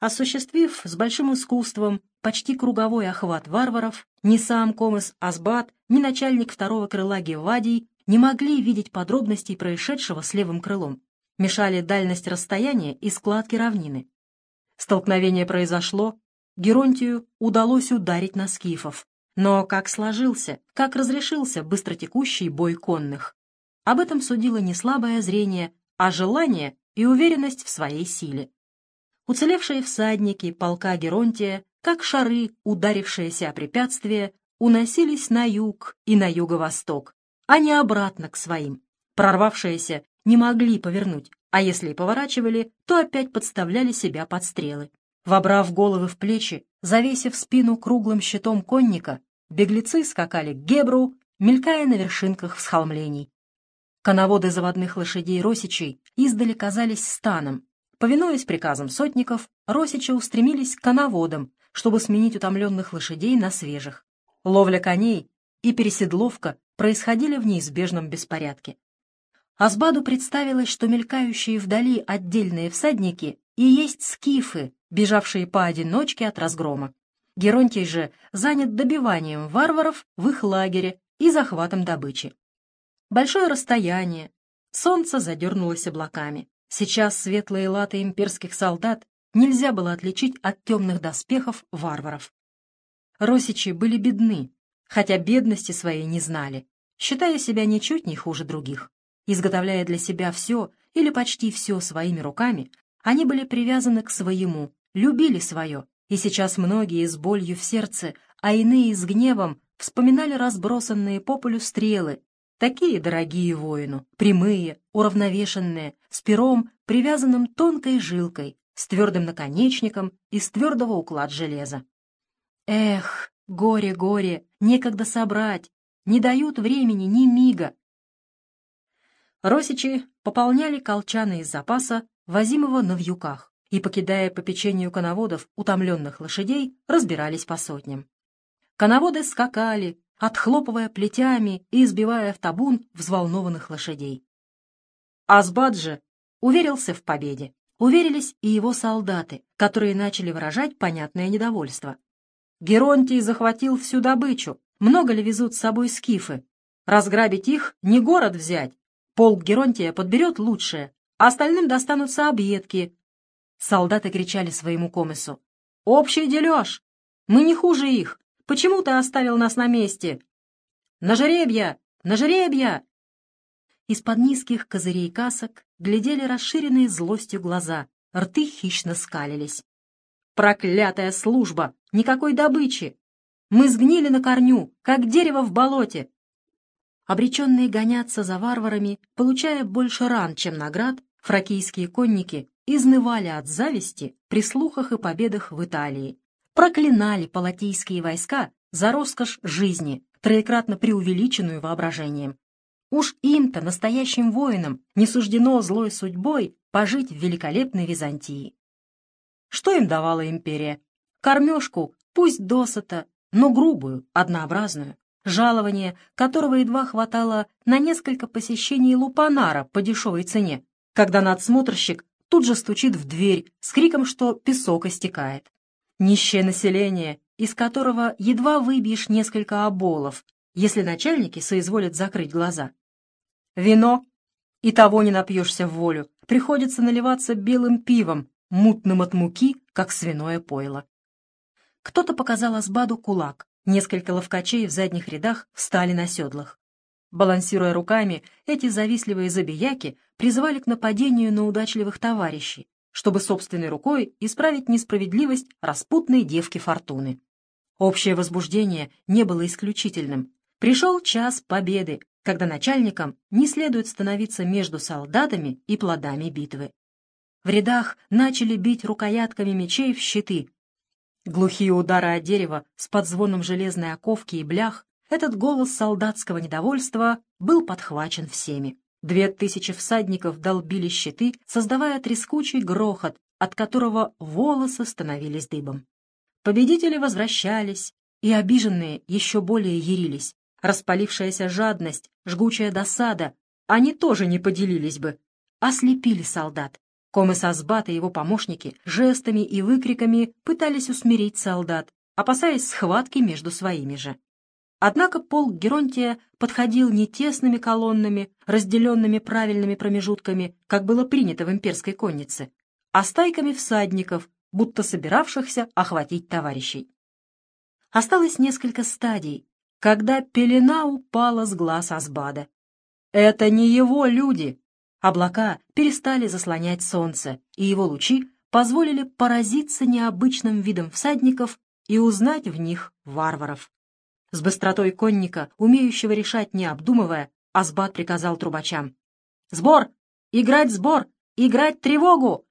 осуществив с большим искусством почти круговой охват варваров, ни сам Комес Асбат, ни начальник второго крыла Гевадий не могли видеть подробностей происшедшего с левым крылом. Мешали дальность расстояния и складки равнины. Столкновение произошло, Геронтию удалось ударить на скифов. Но как сложился, как разрешился быстротекущий бой конных? Об этом судило не слабое зрение, а желание и уверенность в своей силе. Уцелевшие всадники полка Геронтия, как шары, ударившиеся о препятствие, уносились на юг и на юго-восток, а не обратно к своим. Прорвавшиеся не могли повернуть, а если и поворачивали, то опять подставляли себя под стрелы. Вобрав головы в плечи, завесив спину круглым щитом конника, беглецы скакали к Гебру, мелькая на вершинках всхолмлений. Коноводы заводных лошадей Росичей издали казались станом. Повинуясь приказам сотников, Росичи устремились к коноводам, чтобы сменить утомленных лошадей на свежих. Ловля коней и переседловка происходили в неизбежном беспорядке. Азбаду представилось, что мелькающие вдали отдельные всадники и есть скифы, бежавшие поодиночке от разгрома. Геронтий же занят добиванием варваров в их лагере и захватом добычи. Большое расстояние, солнце задернулось облаками. Сейчас светлые латы имперских солдат нельзя было отличить от темных доспехов варваров. Росичи были бедны, хотя бедности своей не знали, считая себя ничуть не хуже других. Изготовляя для себя все или почти все своими руками, они были привязаны к своему, любили свое, и сейчас многие с болью в сердце, а иные с гневом вспоминали разбросанные по полю стрелы, такие дорогие воину, прямые, уравновешенные, с пером, привязанным тонкой жилкой, с твердым наконечником из твердого уклад железа. Эх, горе, горе, некогда собрать, не дают времени ни мига. Росичи пополняли колчаны из запаса, возимого на вьюках и, покидая по печенью коноводов утомленных лошадей, разбирались по сотням. Коноводы скакали, отхлопывая плетями и избивая в табун взволнованных лошадей. Азбад же уверился в победе. Уверились и его солдаты, которые начали выражать понятное недовольство. Геронтий захватил всю добычу. Много ли везут с собой скифы? Разграбить их — не город взять. Полк Геронтия подберет лучшее, а остальным достанутся объедки, Солдаты кричали своему комиссу. «Общий дележ! Мы не хуже их! Почему ты оставил нас на месте?» «На жеребья! На жеребья!» Из-под низких козырей касок глядели расширенные злостью глаза, рты хищно скалились. «Проклятая служба! Никакой добычи! Мы сгнили на корню, как дерево в болоте!» Обреченные гоняться за варварами, получая больше ран, чем наград, фракийские конники изнывали от зависти при слухах и победах в Италии, проклинали палатийские войска за роскошь жизни, троекратно преувеличенную воображением. Уж им-то, настоящим воинам, не суждено злой судьбой пожить в великолепной Византии. Что им давала империя? Кормежку, пусть досыта, но грубую, однообразную, жалование, которого едва хватало на несколько посещений лупанара по дешевой цене, когда надсмотрщик тут же стучит в дверь с криком, что песок истекает. Нищее население, из которого едва выбьешь несколько оболов, если начальники соизволят закрыть глаза. Вино, и того не напьешься в волю, приходится наливаться белым пивом, мутным от муки, как свиное пойло. Кто-то показал Асбаду кулак, несколько ловкачей в задних рядах встали на седлах. Балансируя руками, эти завистливые забияки призывали к нападению на удачливых товарищей, чтобы собственной рукой исправить несправедливость распутной девки Фортуны. Общее возбуждение не было исключительным. Пришел час победы, когда начальникам не следует становиться между солдатами и плодами битвы. В рядах начали бить рукоятками мечей в щиты. Глухие удары о дерево с подзвоном железной оковки и блях этот голос солдатского недовольства был подхвачен всеми. Две тысячи всадников долбили щиты, создавая трескучий грохот, от которого волосы становились дыбом. Победители возвращались, и обиженные еще более ярились. Распалившаяся жадность, жгучая досада, они тоже не поделились бы, ослепили солдат. Комыс Азбат и его помощники жестами и выкриками пытались усмирить солдат, опасаясь схватки между своими же. Однако полк Геронтия подходил не тесными колоннами, разделенными правильными промежутками, как было принято в имперской коннице, а стайками всадников, будто собиравшихся охватить товарищей. Осталось несколько стадий, когда пелена упала с глаз Азбада. Это не его люди. Облака перестали заслонять солнце, и его лучи позволили поразиться необычным видом всадников и узнать в них варваров. С быстротой конника, умеющего решать не обдумывая, Азбат приказал трубачам. «Сбор! Играть сбор! Играть тревогу!»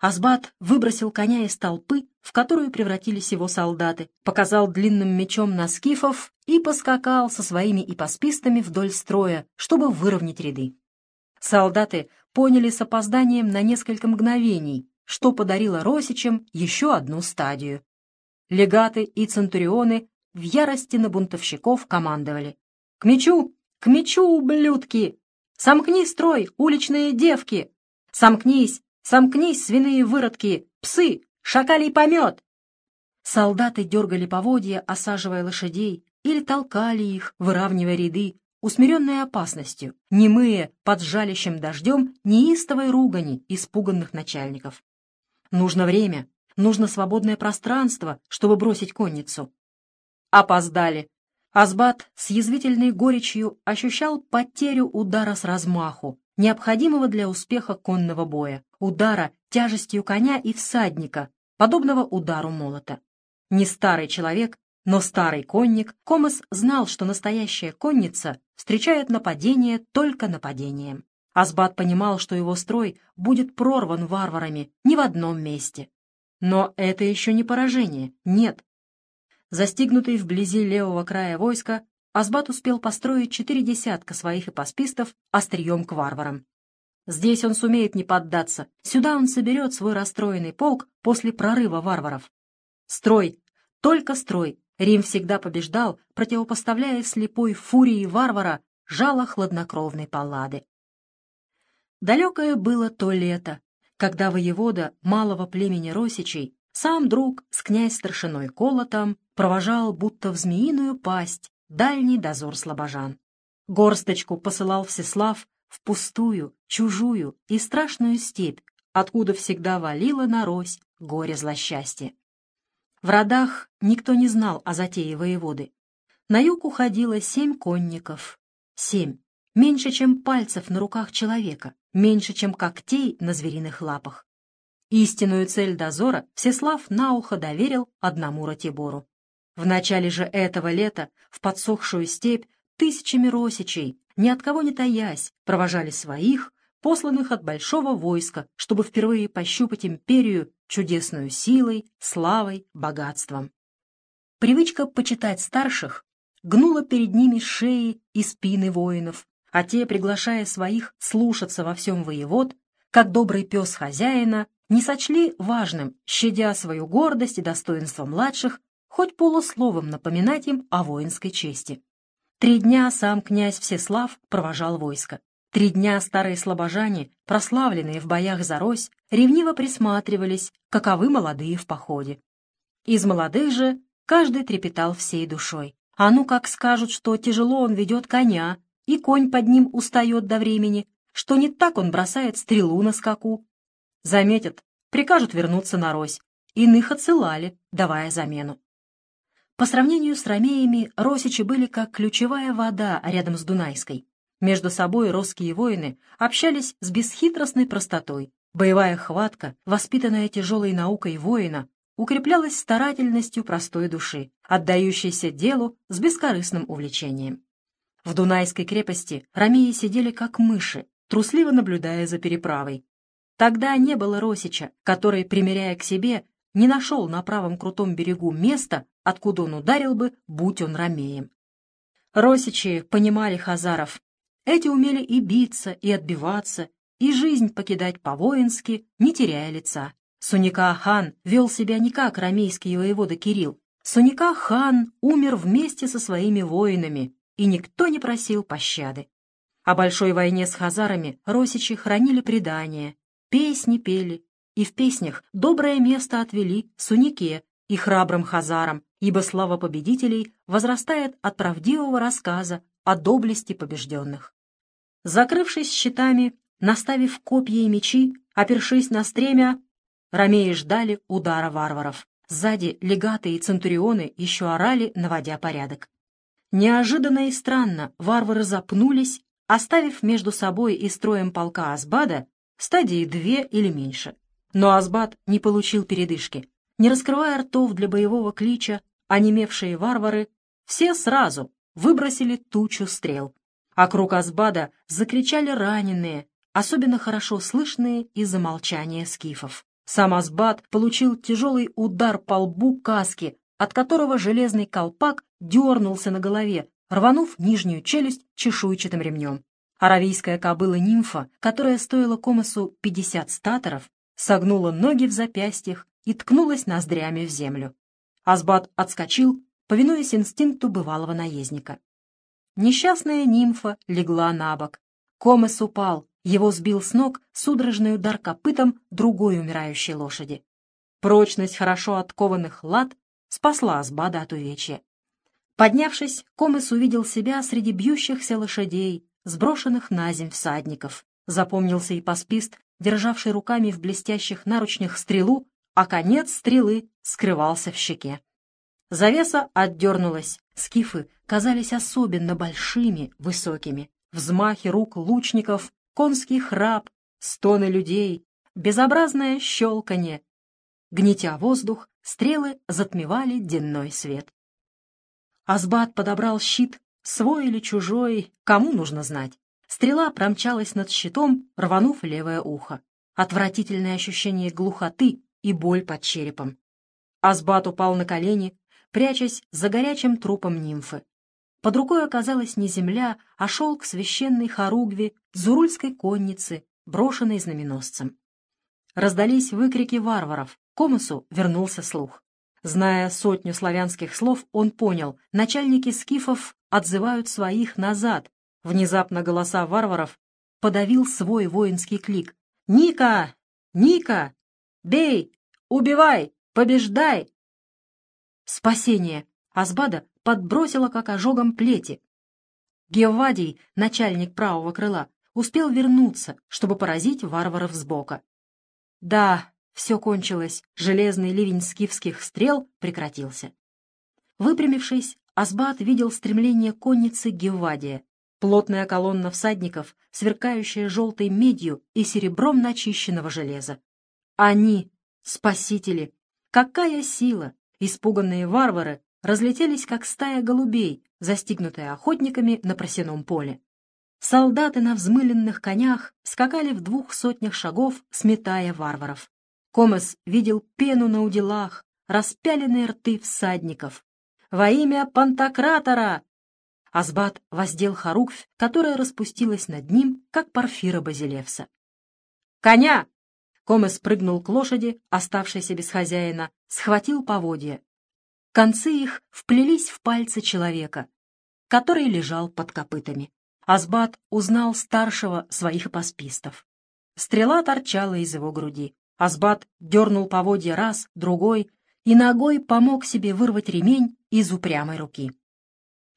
Азбат выбросил коня из толпы, в которую превратились его солдаты, показал длинным мечом на скифов и поскакал со своими ипоспистами вдоль строя, чтобы выровнять ряды. Солдаты поняли с опозданием на несколько мгновений, что подарило Росичам еще одну стадию. Легаты и центурионы в ярости на бунтовщиков командовали. «К мечу! К мечу, ублюдки! Сомкни строй, уличные девки! Сомкнись! Сомкнись, свиные выродки! Псы! Шакалий помет!» Солдаты дергали поводья, осаживая лошадей, или толкали их, выравнивая ряды, усмиренные опасностью, немые под жалящим дождем неистовой ругани испуганных начальников. Нужно время, нужно свободное пространство, чтобы бросить конницу. Опоздали. Азбат с язвительной горечью ощущал потерю удара с размаху, необходимого для успеха конного боя, удара тяжестью коня и всадника, подобного удару молота. Не старый человек, но старый конник, Комас знал, что настоящая конница встречает нападение только нападением. Азбат понимал, что его строй будет прорван варварами не в одном месте. Но это еще не поражение, нет. Застигнутый вблизи левого края войска, Азбат успел построить четыре десятка своих ипоспистов острием к варварам. Здесь он сумеет не поддаться, сюда он соберет свой расстроенный полк после прорыва варваров. Строй, только строй, Рим всегда побеждал, противопоставляя слепой фурии варвара жало хладнокровной паллады. Далекое было то лето, когда воевода малого племени Росичей, сам друг с князь-старшиной Колотом, провожал будто в змеиную пасть дальний дозор слабожан. Горсточку посылал Всеслав в пустую, чужую и страшную степь, откуда всегда валило на рось горе злосчастье. В родах никто не знал о затее воеводы. На юг уходило семь конников. Семь. Меньше, чем пальцев на руках человека, меньше, чем когтей на звериных лапах. Истинную цель дозора Всеслав на ухо доверил одному Ратибору. В начале же этого лета в подсохшую степь тысячами росичей, ни от кого не таясь, провожали своих, посланных от большого войска, чтобы впервые пощупать империю чудесную силой, славой, богатством. Привычка почитать старших гнула перед ними шеи и спины воинов, а те, приглашая своих слушаться во всем воевод, как добрый пес хозяина, не сочли важным, щадя свою гордость и достоинство младших, хоть полусловом напоминать им о воинской чести. Три дня сам князь Всеслав провожал войско. Три дня старые слабожане, прославленные в боях за Рось, ревниво присматривались, каковы молодые в походе. Из молодых же каждый трепетал всей душой. А ну как скажут, что тяжело он ведет коня, и конь под ним устает до времени, что не так он бросает стрелу на скаку. Заметят, прикажут вернуться на Рось. Иных отсылали, давая замену. По сравнению с ромеями, росичи были как ключевая вода рядом с Дунайской. Между собой русские воины общались с бесхитростной простотой. Боевая хватка, воспитанная тяжелой наукой воина, укреплялась старательностью простой души, отдающейся делу с бескорыстным увлечением. В Дунайской крепости ромеи сидели как мыши, трусливо наблюдая за переправой. Тогда не было Росича, который, примеряя к себе, не нашел на правом крутом берегу места, откуда он ударил бы, будь он ромеем. Росичи понимали хазаров. Эти умели и биться, и отбиваться, и жизнь покидать по-воински, не теряя лица. Суника-хан вел себя не как ромейский воевода Кирилл. Суника-хан умер вместе со своими воинами, и никто не просил пощады. О большой войне с хазарами росичи хранили предания, песни пели, и в песнях доброе место отвели Сунике и храбрым хазарам, ибо слава победителей возрастает от правдивого рассказа о доблести побежденных. Закрывшись щитами, наставив копья и мечи, опершись на стремя, ромеи ждали удара варваров. Сзади легаты и центурионы еще орали, наводя порядок. Неожиданно и странно варвары запнулись, оставив между собой и строем полка Азбада стадии две или меньше. Но Азбад не получил передышки. Не раскрывая ртов для боевого клича, онемевшие варвары все сразу выбросили тучу стрел. Округ Азбада закричали раненые, особенно хорошо слышные из-за молчания скифов. Сам Азбад получил тяжелый удар по лбу каски, от которого железный колпак дернулся на голове, рванув нижнюю челюсть чешуйчатым ремнем. Аравийская кобыла-нимфа, которая стоила Комосу 50 статоров, согнула ноги в запястьях и ткнулась ноздрями в землю. Азбат отскочил, повинуясь инстинкту бывалого наездника. Несчастная нимфа легла на бок. Комес упал, его сбил с ног судорожный удар копытом другой умирающей лошади. Прочность хорошо откованных лад спасла Азбада от увечья. Поднявшись, Комес увидел себя среди бьющихся лошадей, сброшенных на земь всадников. Запомнился и паспист, державший руками в блестящих наручнях стрелу, а конец стрелы скрывался в щеке. Завеса отдернулась, скифы казались особенно большими, высокими. Взмахи рук лучников, конский храп, стоны людей, безобразное щелканье. Гнетя воздух, стрелы затмевали денной свет. Азбат подобрал щит Свой или чужой, кому нужно знать. Стрела промчалась над щитом, рванув левое ухо. Отвратительное ощущение глухоты и боль под черепом. Азбат упал на колени, прячась за горячим трупом нимфы. Под рукой оказалась не земля, а шелк священной хоругви зурульской конницы, брошенной знаменосцем. Раздались выкрики варваров. Комусу вернулся слух. Зная сотню славянских слов, он понял, начальники скифов отзывают своих назад. Внезапно голоса варваров подавил свой воинский клик. «Ника! Ника! Бей! Убивай! Побеждай!» Спасение! Азбада подбросила как ожогом плети. Гевадий, начальник правого крыла, успел вернуться, чтобы поразить варваров сбока. Да, все кончилось, железный ливень скифских стрел прекратился. Выпрямившись, Асбат видел стремление конницы Гевадия, плотная колонна всадников, сверкающая желтой медью и серебром начищенного железа. Они — спасители! Какая сила! Испуганные варвары разлетелись, как стая голубей, застигнутые охотниками на просеном поле. Солдаты на взмыленных конях скакали в двух сотнях шагов, сметая варваров. Комес видел пену на уделах, распяленные рты всадников, во имя Пантократора!» Азбат воздел хоруквь, которая распустилась над ним, как парфира Базилевса. «Коня!» Комес прыгнул к лошади, оставшейся без хозяина, схватил поводья. Концы их вплелись в пальцы человека, который лежал под копытами. Азбат узнал старшего своих паспистов. Стрела торчала из его груди. Азбат дернул поводья раз, другой, и ногой помог себе вырвать ремень из упрямой руки.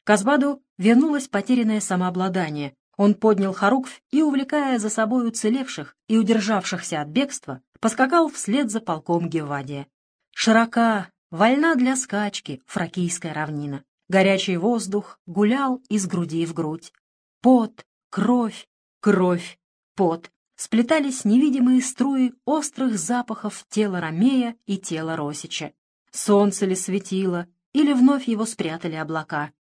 Казбаду вернулось потерянное самообладание. Он поднял Харуквь и, увлекая за собой уцелевших и удержавшихся от бегства, поскакал вслед за полком Гевадия. Широка, вольна для скачки фракийская равнина. Горячий воздух гулял из груди в грудь. Пот, кровь, кровь, пот. Сплетались невидимые струи острых запахов тела Ромея и тела Росича. Солнце ли светило, или вновь его спрятали облака?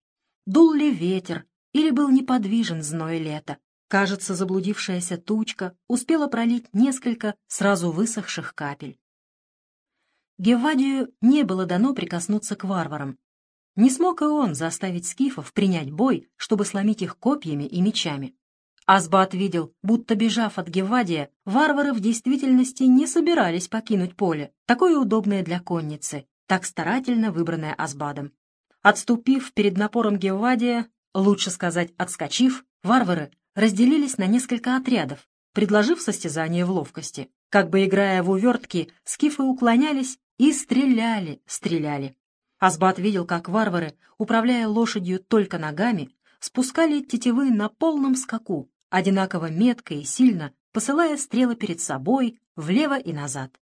Дул ли ветер, или был неподвижен зной лета? Кажется, заблудившаяся тучка успела пролить несколько сразу высохших капель. Гевадию не было дано прикоснуться к варварам. Не смог и он заставить скифов принять бой, чтобы сломить их копьями и мечами. Асбат видел, будто бежав от Гевадия, варвары в действительности не собирались покинуть поле, такое удобное для конницы, так старательно выбранная Асбадом. Отступив перед напором Гевадия, лучше сказать, отскочив, варвары разделились на несколько отрядов, предложив состязание в ловкости. Как бы играя в увертки, скифы уклонялись и стреляли, стреляли. Асбат видел, как варвары, управляя лошадью только ногами, спускали тетивы на полном скаку, одинаково метко и сильно, посылая стрелы перед собой, влево и назад.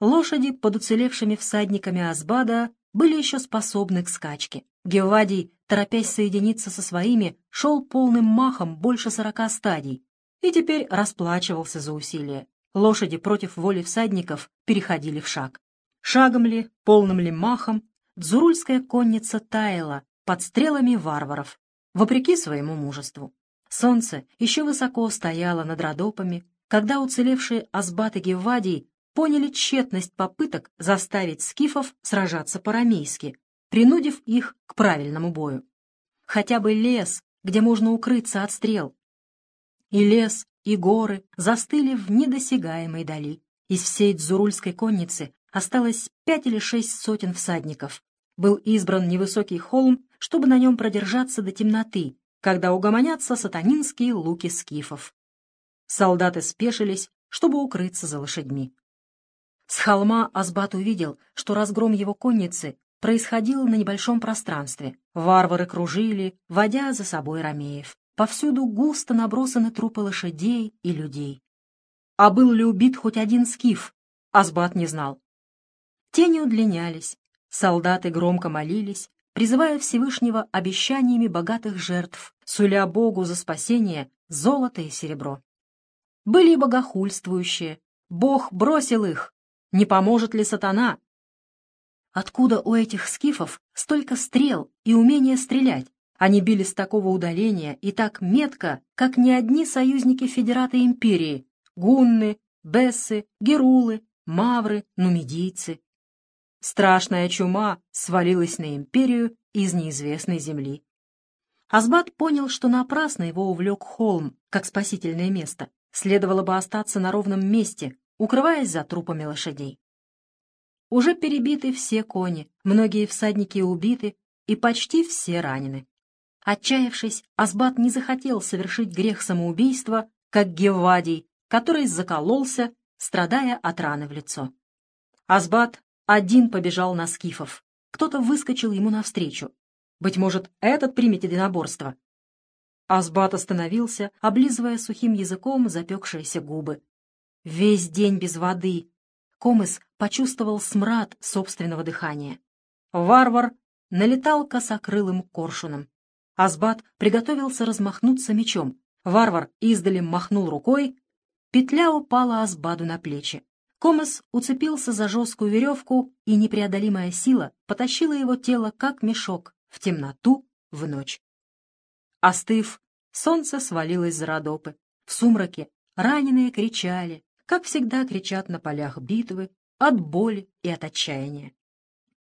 Лошади под уцелевшими всадниками Асбада были еще способны к скачке. Гевадий, торопясь соединиться со своими, шел полным махом больше сорока стадий и теперь расплачивался за усилия. Лошади против воли всадников переходили в шаг. Шагом ли, полным ли махом, дзурульская конница таяла под стрелами варваров, вопреки своему мужеству. Солнце еще высоко стояло над Родопами, когда уцелевшие Асбат и Гевадий поняли тщетность попыток заставить скифов сражаться по-рамейски, принудив их к правильному бою. Хотя бы лес, где можно укрыться от стрел. И лес, и горы застыли в недосягаемой дали. Из всей дзурульской конницы осталось пять или шесть сотен всадников. Был избран невысокий холм, чтобы на нем продержаться до темноты, когда угомонятся сатанинские луки скифов. Солдаты спешились, чтобы укрыться за лошадьми. С холма Асбат увидел, что разгром его конницы происходил на небольшом пространстве. Варвары кружили, водя за собой ромеев. Повсюду густо набросаны трупы лошадей и людей. А был ли убит хоть один скиф, Асбат не знал. Тени удлинялись, солдаты громко молились, призывая Всевышнего обещаниями богатых жертв, суля Богу за спасение золото и серебро. Были и богохульствующие. Бог бросил их, не поможет ли сатана? Откуда у этих скифов столько стрел и умения стрелять? Они били с такого удаления и так метко, как ни одни союзники Федерата Империи — гунны, бессы, герулы, мавры, нумидийцы. Страшная чума свалилась на империю из неизвестной земли. Азбат понял, что напрасно его увлек холм, как спасительное место. Следовало бы остаться на ровном месте, укрываясь за трупами лошадей. Уже перебиты все кони, многие всадники убиты, и почти все ранены. Отчаявшись, Асбат не захотел совершить грех самоубийства, как Гевадий, который закололся, страдая от раны в лицо. Асбат один побежал на скифов. Кто-то выскочил ему навстречу. Быть может, этот примет единоборство. Асбат остановился, облизывая сухим языком запекшиеся губы. Весь день без воды. Комыс почувствовал смрад собственного дыхания. Варвар налетал косокрылым коршуном. Асбат приготовился размахнуться мечом. Варвар издали махнул рукой. Петля упала Асбаду на плечи. Комас уцепился за жесткую веревку, и непреодолимая сила потащила его тело, как мешок, в темноту, в ночь. Остыв, солнце свалилось за Родопы. В сумраке раненые кричали, как всегда кричат на полях битвы, от боли и от отчаяния.